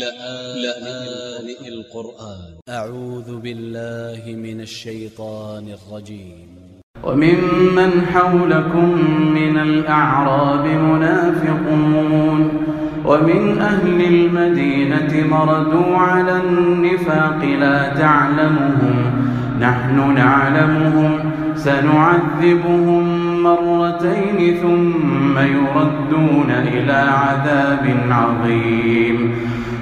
لآن القرآن. أ ع و ذ ب ا ل ل ه من ا ل ش ي ط ا ن ا ل ج ي م وممن حولكم من الأعراب منافقون. ومن أهل المدينة مردوا على النفاق لا تعلمهم. نحن نعلمهم سنعذبهم مرتين ثم يردون إلى عذاب عظيم.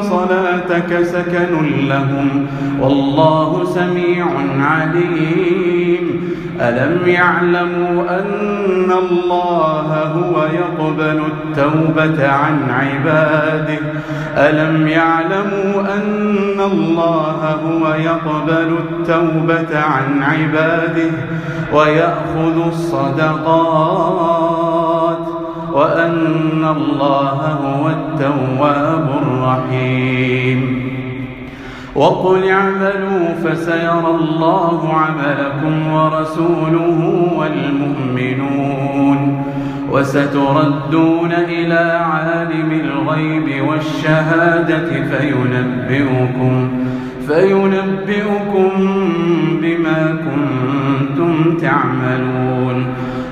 صلاتك سكن لهم. والله سميع عليم. ألم يعلموا أن الله هو يقبل التوبة عن عباده؟ ألم يعلموا أن الله هو يقبل التوبة عن عباده؟ ويأخذ الصدقات وأن الله هو التواب الرحيم. وقل اعملوا فسيرى الله عملكم ورسوله والمؤمنون. وستردون إلى عالم الغيب والشهادة فينبئكم فينبئكم بما كنتم تعملون.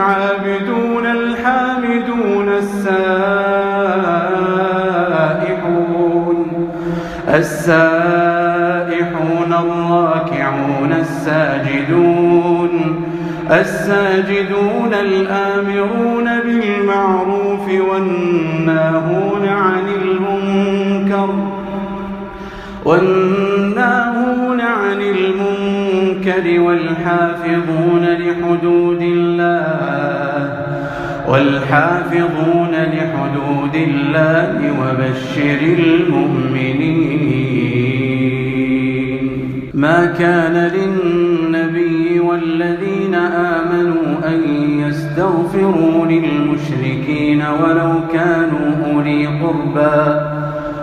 العابدون الحامدون السائحون. السائحون الراكعون الساجدون. الساجدون الآمرون بالمعروف والناهون عن المنكر والناهون المنكر والحافظون لحدود الله والحافظون لحدود الله وبشر المؤمنين. ما كان للنبي والذين آمنوا أن يستغفروا للمشركين ولو كانوا أولي قربى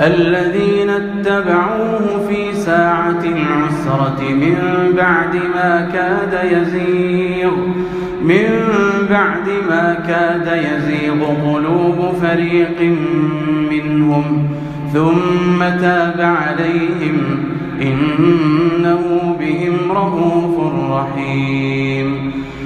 الذين اتبعوه في ساعة العسرة من بعد ما كاد يزيغ من بعد ما كاد يزيغ قلوب فريق منهم ثم تاب عليهم إنه بهم رؤوف رحيم.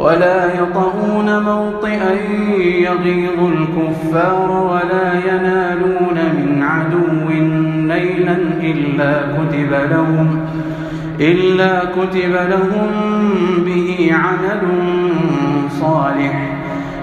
ولا يطهون موطئا يغيظ الكفار ولا ينالون من عدو نيلا إلا كتب لهم إلا كتب لهم به عمل صالح.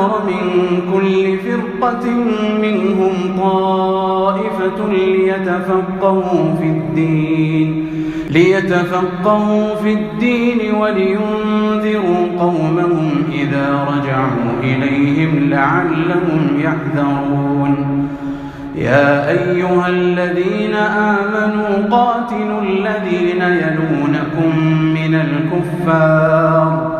نفر من كل فرقة منهم طائفة ليتفقهوا في الدين ليتفقهوا في الدين ولينذروا قومهم إذا رجعوا إليهم لعلهم يحذرون. يا أيها الذين آمنوا قاتلوا الذين يلونكم من الكفار.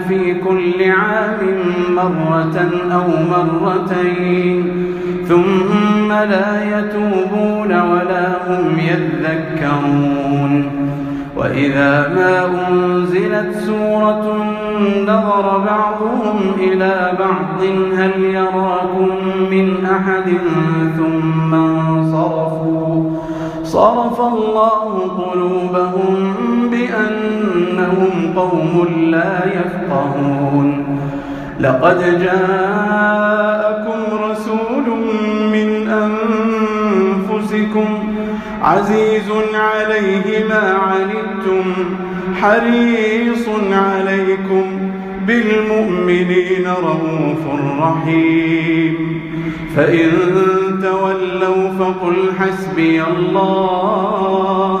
في كل عام مرة أو مرتين. ثم لا يتوبون ولا هم يذكرون. وإذا ما أنزلت سورة نظر بعضهم إلى بعض هل يراكم من أحد؟ ثم انصرفوا. صرف الله قلوبهم بأنهم قوم لا يفقهون. لقد جاءكم رسول من أنفسكم عزيز عليه ما عنتم حريص عليكم بالمؤمنين رؤوف رحيم. فإن تولوا فقل حسبي الله.